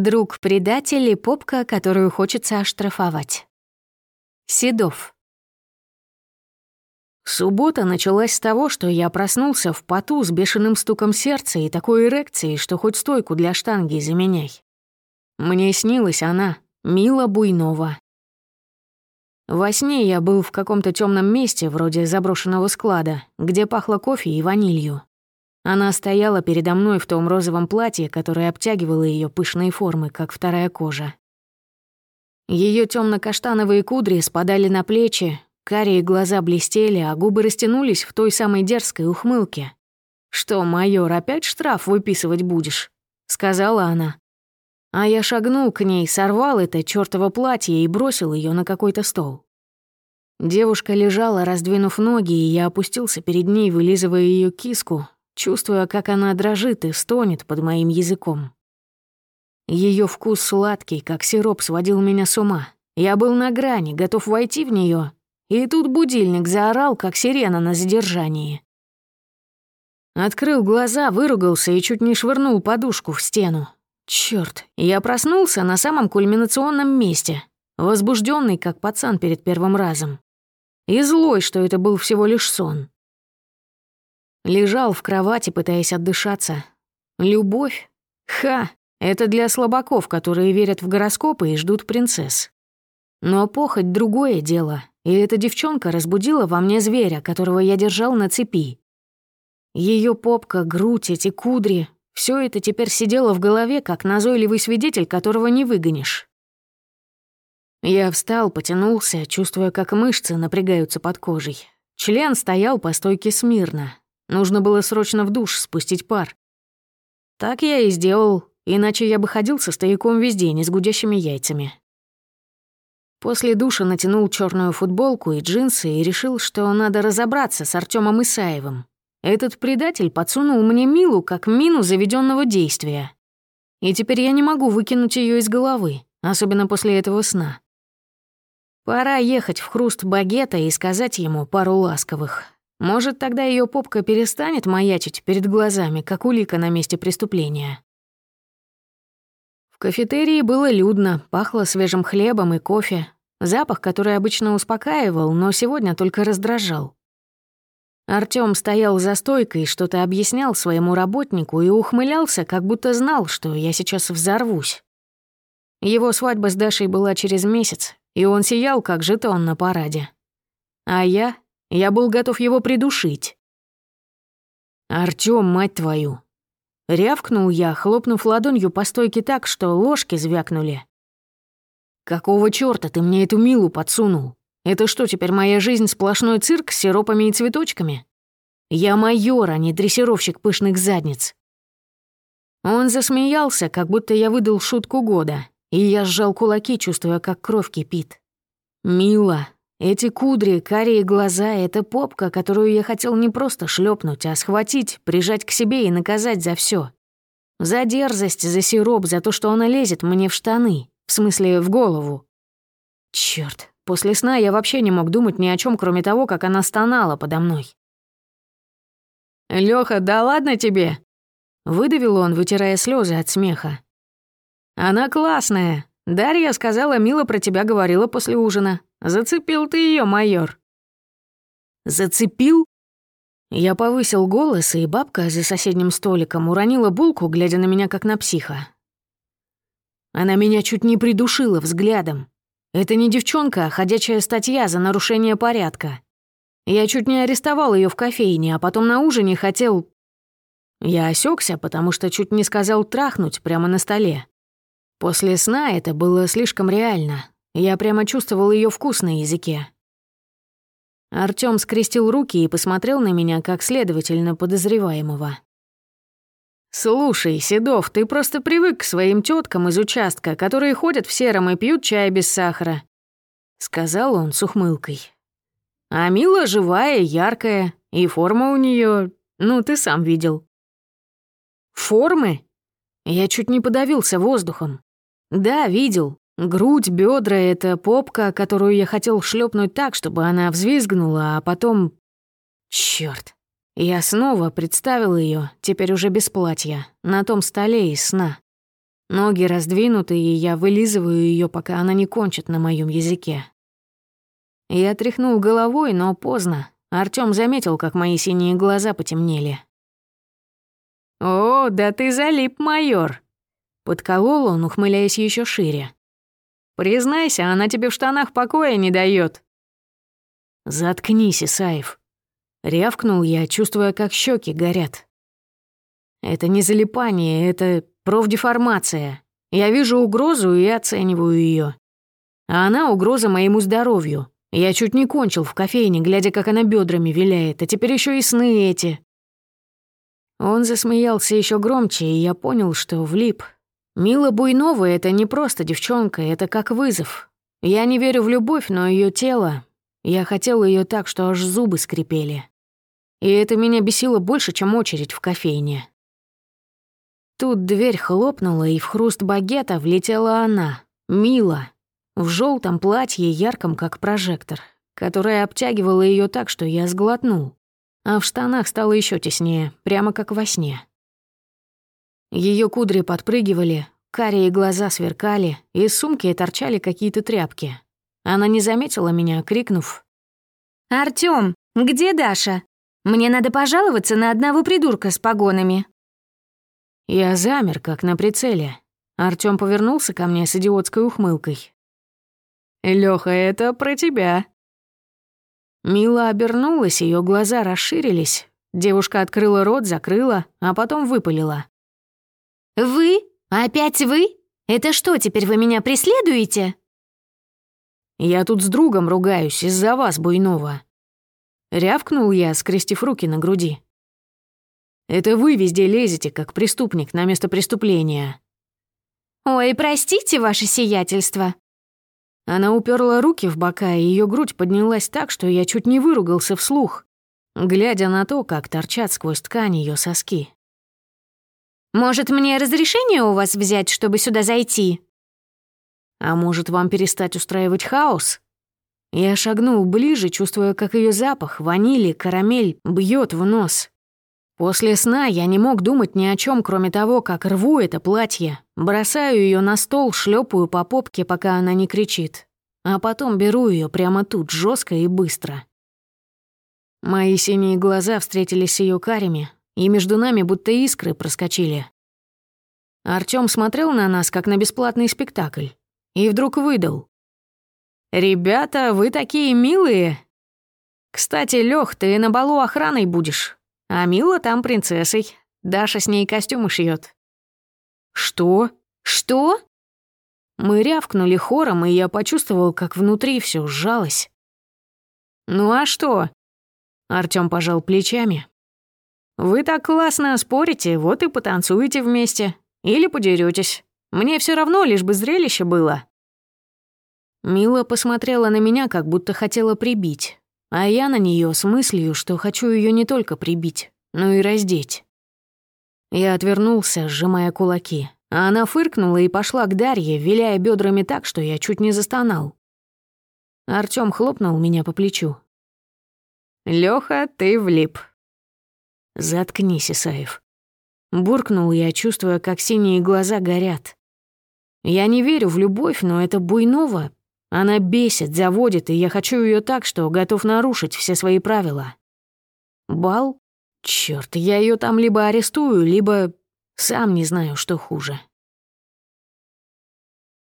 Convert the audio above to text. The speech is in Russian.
Друг-предатель и попка, которую хочется оштрафовать. Седов. Суббота началась с того, что я проснулся в поту с бешеным стуком сердца и такой эрекцией, что хоть стойку для штанги заменяй. Мне снилась она, Мила Буйнова. Во сне я был в каком-то темном месте, вроде заброшенного склада, где пахло кофе и ванилью. Она стояла передо мной в том розовом платье, которое обтягивало ее пышные формы, как вторая кожа. Ее темно каштановые кудри спадали на плечи, карие глаза блестели, а губы растянулись в той самой дерзкой ухмылке. «Что, майор, опять штраф выписывать будешь?» — сказала она. А я шагнул к ней, сорвал это чёртово платье и бросил ее на какой-то стол. Девушка лежала, раздвинув ноги, и я опустился перед ней, вылизывая ее киску, чувствуя, как она дрожит и стонет под моим языком. Ее вкус сладкий, как сироп, сводил меня с ума. Я был на грани, готов войти в нее, и тут будильник заорал, как сирена на задержании. Открыл глаза, выругался и чуть не швырнул подушку в стену. Черт, я проснулся на самом кульминационном месте, возбужденный, как пацан перед первым разом. И злой, что это был всего лишь сон. Лежал в кровати, пытаясь отдышаться. Любовь? Ха! Это для слабаков, которые верят в гороскопы и ждут принцесс. Но похоть — другое дело, и эта девчонка разбудила во мне зверя, которого я держал на цепи. Ее попка, грудь, эти кудри — все это теперь сидело в голове, как назойливый свидетель, которого не выгонишь. Я встал, потянулся, чувствуя, как мышцы напрягаются под кожей. Член стоял по стойке смирно, Нужно было срочно в душ спустить пар. Так я и сделал, иначе я бы ходил со стояком везде, не с гудящими яйцами. После душа натянул черную футболку и джинсы и решил, что надо разобраться с Артемом Исаевым. Этот предатель подсунул мне Милу как мину заведенного действия. И теперь я не могу выкинуть ее из головы, особенно после этого сна. Пора ехать в хруст багета и сказать ему пару ласковых. Может, тогда ее попка перестанет маячить перед глазами, как улика на месте преступления. В кафетерии было людно, пахло свежим хлебом и кофе. Запах, который обычно успокаивал, но сегодня только раздражал. Артём стоял за стойкой, что-то объяснял своему работнику и ухмылялся, как будто знал, что я сейчас взорвусь. Его свадьба с Дашей была через месяц, и он сиял, как жетон на параде. А я я был готов его придушить. «Артём, мать твою!» Рявкнул я, хлопнув ладонью по стойке так, что ложки звякнули. «Какого чёрта ты мне эту Милу подсунул? Это что, теперь моя жизнь сплошной цирк с сиропами и цветочками? Я майор, а не дрессировщик пышных задниц». Он засмеялся, как будто я выдал шутку года, и я сжал кулаки, чувствуя, как кровь кипит. «Мила, эти кудри, карие глаза — это попка, которую я хотел не просто шлепнуть, а схватить, прижать к себе и наказать за все. За дерзость, за сироп, за то, что она лезет мне в штаны, в смысле, в голову. Черт, после сна я вообще не мог думать ни о чем, кроме того, как она стонала подо мной. Лёха, да ладно тебе?» Выдавил он, вытирая слезы от смеха. «Она классная. Дарья сказала, Мила про тебя говорила после ужина. Зацепил ты ее, майор». «Зацепил?» Я повысил голос, и бабка за соседним столиком уронила булку, глядя на меня как на психа. Она меня чуть не придушила взглядом. Это не девчонка, а ходячая статья за нарушение порядка. Я чуть не арестовал ее в кофейне, а потом на ужине хотел... Я осекся, потому что чуть не сказал трахнуть прямо на столе. После сна это было слишком реально. Я прямо чувствовал ее вкус на языке. Артём скрестил руки и посмотрел на меня как следовательно подозреваемого. «Слушай, Седов, ты просто привык к своим теткам из участка, которые ходят в сером и пьют чай без сахара», — сказал он с ухмылкой. «А Мила живая, яркая, и форма у нее, ну, ты сам видел». «Формы?» Я чуть не подавился воздухом. «Да, видел. Грудь, бедра — это попка, которую я хотел шлепнуть так, чтобы она взвизгнула, а потом... Черт! Я снова представил ее, теперь уже без платья, на том столе из сна. Ноги раздвинуты, и я вылизываю ее, пока она не кончит на моем языке. Я тряхнул головой, но поздно. Артём заметил, как мои синие глаза потемнели. «О, да ты залип, майор!» Подколол он, ухмыляясь еще шире. «Признайся, она тебе в штанах покоя не дает. «Заткнись, Исаев!» Рявкнул я, чувствуя, как щеки горят. «Это не залипание, это профдеформация. Я вижу угрозу и оцениваю ее. А она угроза моему здоровью. Я чуть не кончил в кофейне, глядя, как она бедрами виляет, а теперь еще и сны эти. Он засмеялся еще громче, и я понял, что влип. Мила Буйнова — это не просто девчонка, это как вызов. Я не верю в любовь, но ее тело... Я хотел ее так, что аж зубы скрипели. И это меня бесило больше, чем очередь в кофейне. Тут дверь хлопнула, и в хруст багета влетела она, Мила, в желтом платье, ярком как прожектор, которое обтягивало ее так, что я сглотнул, а в штанах стало еще теснее, прямо как во сне. Ее кудри подпрыгивали, карие глаза сверкали, из сумки торчали какие-то тряпки. Она не заметила меня, крикнув. «Артём, где Даша? Мне надо пожаловаться на одного придурка с погонами». Я замер, как на прицеле. Артём повернулся ко мне с идиотской ухмылкой. Лёха, это про тебя». Мила обернулась, ее глаза расширились. Девушка открыла рот, закрыла, а потом выпалила. «Вы? Опять вы? Это что, теперь вы меня преследуете?» «Я тут с другом ругаюсь из-за вас, Буйнова». Рявкнул я, скрестив руки на груди. «Это вы везде лезете, как преступник, на место преступления». «Ой, простите, ваше сиятельство», она уперла руки в бока, и ее грудь поднялась так, что я чуть не выругался вслух, глядя на то, как торчат сквозь ткань ее соски. «Может, мне разрешение у вас взять, чтобы сюда зайти?» «А может, вам перестать устраивать хаос?» Я шагнул ближе, чувствуя, как ее запах, ванили, карамель, бьет в нос. После сна я не мог думать ни о чем, кроме того, как рву это платье, бросаю ее на стол, шлепаю по попке, пока она не кричит, а потом беру ее прямо тут, жестко и быстро. Мои синие глаза встретились с ее карими, и между нами будто искры проскочили. Артём смотрел на нас, как на бесплатный спектакль, и вдруг выдал. «Ребята, вы такие милые! Кстати, Лёх, ты на балу охраной будешь. А Мила там принцессой. Даша с ней костюмы шьет. «Что? Что?» Мы рявкнули хором, и я почувствовал, как внутри все сжалось. «Ну а что?» Артём пожал плечами. «Вы так классно спорите, вот и потанцуете вместе. Или подеретесь. Мне все равно, лишь бы зрелище было». Мила посмотрела на меня, как будто хотела прибить а я на нее с мыслью, что хочу ее не только прибить, но и раздеть. Я отвернулся, сжимая кулаки, а она фыркнула и пошла к Дарье, виляя бедрами так, что я чуть не застонал. Артём хлопнул меня по плечу. «Лёха, ты влип». «Заткнись, Исаев». Буркнул я, чувствуя, как синие глаза горят. Я не верю в любовь, но это Буйнова она бесит, заводит, и я хочу ее так, что готов нарушить все свои правила. Бал? Черт, я ее там либо арестую, либо сам не знаю, что хуже.